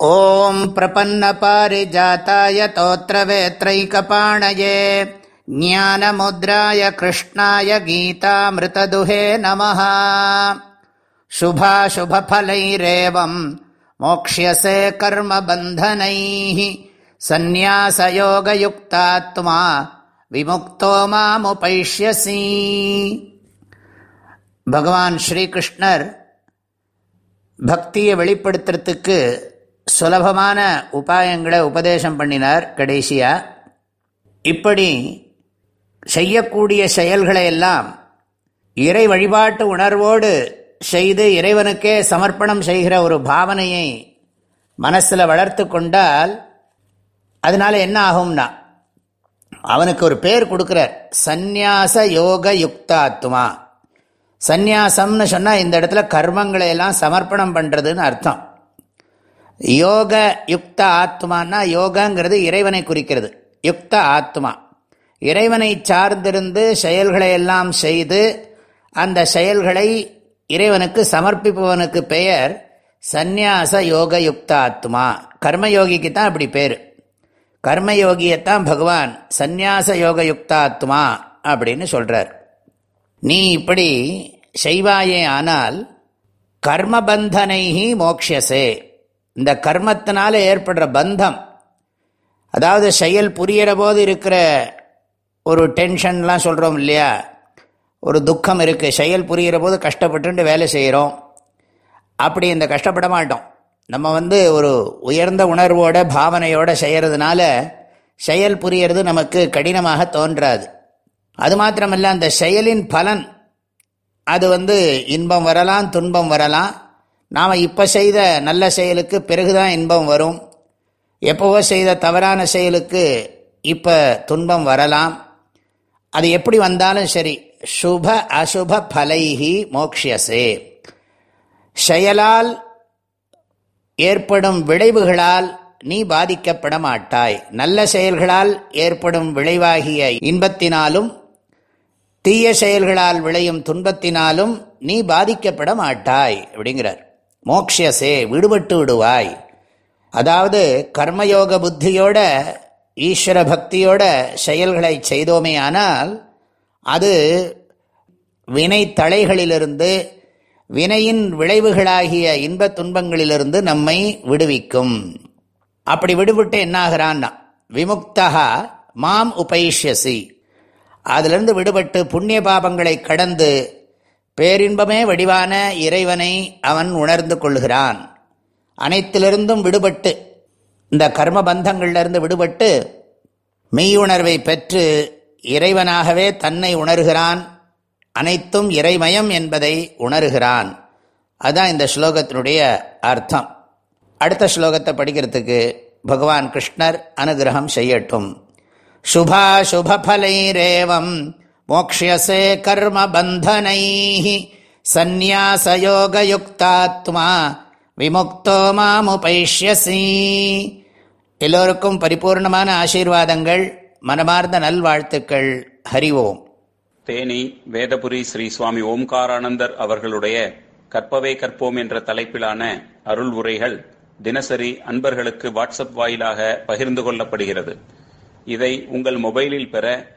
ॐ प्रपन्नपारिजाताय तोत्रवेत्रैकपाणये ज्ञानमुद्राय कृष्णाय गीतामृतदुहे नमः शुभाशुभफलैरेवम् मोक्ष्यसे कर्मबन्धनैः सन्न्यासयोगयुक्तात्मा விமுக்தோ மாமுபைஷ்யசி பகவான் ஸ்ரீகிருஷ்ணர் பக்தியை வெளிப்படுத்துறதுக்கு சுலபமான உபாயங்களை உபதேசம் பண்ணினார் கடைசியா. இப்படி செய்யக்கூடிய செயல்களை எல்லாம் இறை வழிபாட்டு உணர்வோடு செய்து இறைவனுக்கே சமர்ப்பணம் செய்கிற ஒரு பாவனையை மனசில் வளர்த்து கொண்டால் அதனால என்ன ஆகும்னா அவனுக்கு ஒரு பேர் கொடுக்குறார் சந்நியாச யோக யுக்தாத்மா. சந்நியாசம்னு சொன்னால் இந்த இடத்துல கர்மங்களை எல்லாம் சமர்ப்பணம் பண்ணுறதுன்னு அர்த்தம். யோக யுக்த ஆத்மானா யோகங்கிறது இறைவனை குறிக்கிறது. யுக்த ஆத்மா. இறைவனை சார்ந்திருந்து செயல்களை எல்லாம் செய்து அந்த செயல்களை இறைவனுக்கு சமர்ப்பிப்பவனுக்கு பெயர் சந்நியாச யோக யுக்த ஆத்மா. கர்மயோகிக்கு தான் அப்படி பேர். கர்மயோகியத்தான் பகவான் சந்நியாச யோக யுக்தாத்மா அப்படின்னு சொல்கிறார் நீ இப்படி செய்வாயே ஆனால் கர்மபந்தனைகி மோக்ஷசே. இந்த கர்மத்தினால ஏற்படுற பந்தம். அதாவது செயல் புரியிற போது இருக்கிற ஒரு டென்ஷன்லாம் சொல்கிறோம் இல்லையா? ஒரு துக்கம் இருக்குது செயல் புரிகிற போது கஷ்டப்பட்டு வேலை செய்கிறோம் அப்படி இந்த கஷ்டப்பட மாட்டோம். நம்ம வந்து ஒரு உயர்ந்த உணர்வோட பாவனையோட செய்கிறதுனால செயல் புரியறது நமக்கு கடினமாக தோன்றாது. அது மாத்திரமல்ல அந்த செயலின் பலன். அது வந்து இன்பம் வரலாம் துன்பம் வரலாம். நாம் இப்போ செய்த நல்ல செயலுக்கு பிறகுதான் இன்பம் வரும். எப்போவோ செய்த தவறான செயலுக்கு இப்போ துன்பம் வரலாம். அது எப்படி வந்தாலும் சரி சுப அசுப பலைஹி மோக்ஷியசே. செயலால் ஏற்படும் விளைவுகளால் நீ பாதிக்கப்பட மாட்டாய். நல்ல செயல்களால் ஏற்படும் விளைவாகிய இன்பத்தினாலும் தீய செயல்களால் விளையும் துன்பத்தினாலும் நீ பாதிக்கப்பட மாட்டாய் அப்படிங்கிறார். மோக்ஷசே விடுபட்டு விடுவாய். அதாவது கர்மயோக புத்தியோட ஈஸ்வர பக்தியோட செயல்களை செய்தோமே ஆனால் அது வினை தலைகளிலிருந்து வினையின் விளைவுகளாகிய இன்ப துன்பங்களிலிருந்து நம்மை விடுவிக்கும். அப்படி விடுபட்டு என்னாகிறான்னா விமுக்தகா மாம் உபைஷ்யசி. அதிலிருந்து விடுபட்டு புண்ணிய பாபங்களை கடந்து பேரின்பமே வடிவான இறைவனை அவன் உணர்ந்து கொள்கிறான். அனைத்திலிருந்தும் விடுபட்டு இந்த கர்ம பந்தங்களிலிருந்து விடுபட்டு மெய்யுணர்வை பெற்று இறைவனாகவே தன்னை உணர்கிறான். அனைத்தும் இறைமயம் என்பதை உணர்கிறான். அதுதான் இந்த ஸ்லோகத்தினுடைய அர்த்தம். அடுத்த ஸ்லோகத்தை படிக்கிறதுக்கு பகவான் கிருஷ்ணர் அனுகிரகம் செய்யட்டும். சுபா சுபலைரேவம் மோக்ஷியசே கர்ம பந்தனை சந்நியாசயோகயுக்தாத்மா விமுக்தோ மாமுபைஷ்யசி எல்லோருக்கும் பரிபூர்ணமான ஆசீர்வாதங்கள் மனமார்ந்த நல்வாழ்த்துக்கள். ஓம். தேனி வேதபுரி ஸ்ரீ சுவாமி ஓம்காரானந்தர் அவர்களுடைய கற்பவே கற்போம் என்ற தலைப்பிலான அருள் உரைகள் தினசரி அன்பர்களுக்கு வாட்ஸ்அப் வாயிலாக பகிர்ந்து கொள்ளப்படுகிறது. இதை உங்கள் மொபைலில் பெற